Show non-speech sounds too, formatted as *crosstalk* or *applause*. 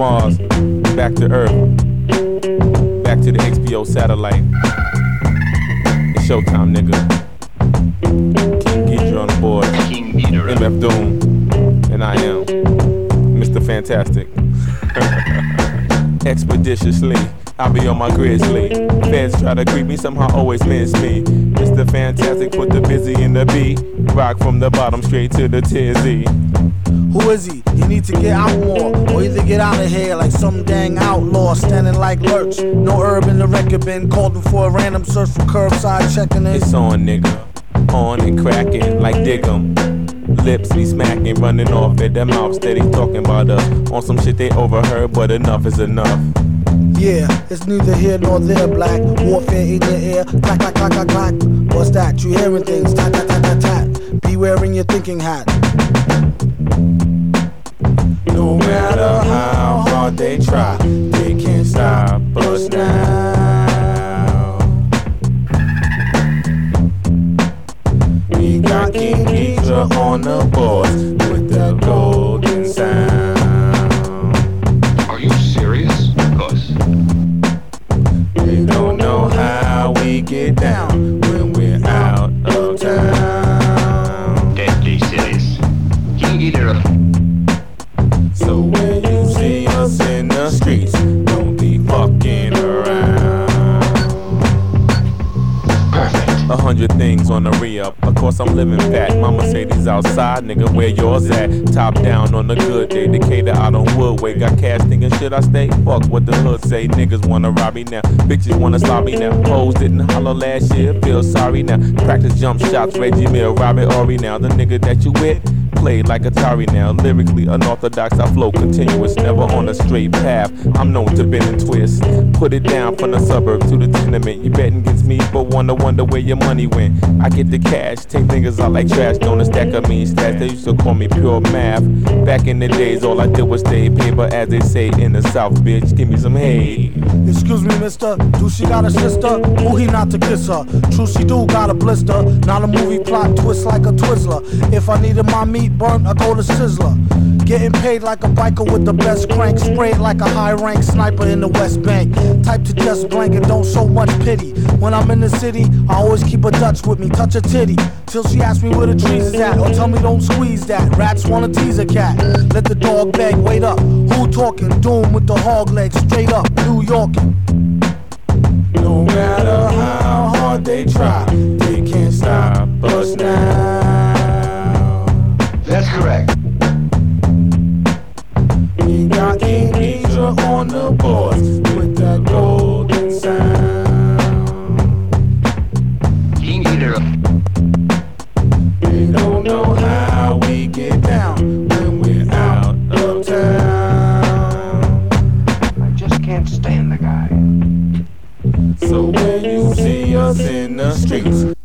Mars, back to Earth, back to the HBO satellite. It's showtime, nigga. King Geedorah on the board. King. MF Doom, and I am Mr. Fantastic. *laughs* Expeditiously, I'll be on my grizzly. Fans try to creep me, somehow always miss me. Mr. Fantastic, put the busy in the B. Rock from the bottom straight to the tizzy. He? He need to get out more, or either get out of here like some dang outlaw standing like lurch. No herb in the record bin, called him for a random search for curbside checking in. It's on, nigga. On and cracking like dig 'em. Lips be smacking, running off at the mouth, steady talking about us. On some shit they overheard, but enough is enough. Yeah, it's neither here nor there, black. Warfare in your ear, clack, clack, clack, clack, clack. What's that? You hearing things, tat, tat, tat, tat, tat. Be wearing your thinking hat. Matter how hard they try, they can't stop us now. We got King Geedorah on the board with the golden sound. Are you serious? Cause They don't know how we get down when we're out of town. deadly serious. King Geedorah. Things on the re-up. Of course I'm living fat. My Mercedes outside, nigga, where yours at? Top down on a good day. Decatur out on Woodway. Got cash thinking should I stay? Fuck what the hood say. Niggas wanna rob me now. Bitches wanna stop me now. Hoes didn't holler last year. Feel sorry now. Practice jump shots. Reggie Mill, Robert Horry now. The nigga that you with played like Atari now. Lyrically unorthodox, I flow continuous, never on a straight path. I'm known to bend and twist. Put it down from the suburb to the tenement. You betting against me, but wonder wonder where your money went. I get the cash, take niggas out like trash, don't a stack of mean stats. They used to call me pure math. Back in the days, all I did was stay paper, as they say in the South, bitch. Give me some hay. Excuse me, mister. Do she got a sister? Who he not to kiss her? True, she do got a blister. Not a movie plot twist like a Twizzler. If I needed my meat burnt, I go to Sizzler. Getting paid like a biker with the best crank. Sprayed like a high rank sniper in the West Bank. Type to just blank and don't show much pity. When I'm in the city, I always keep a Dutch with me. Touch a titty. Till she asks me where the trees is at. Or tell me don't squeeze that. Rats wanna tease a cat. Let the dog beg, wait up. Who talking? Doom with the hog legs. Straight up, New Yorkin'. No matter how hard they try, on the boards with the golden sound. King Geedorah. They don't know how we get down when we're out of town. I just can't stand the guy. So when you see us in the streets,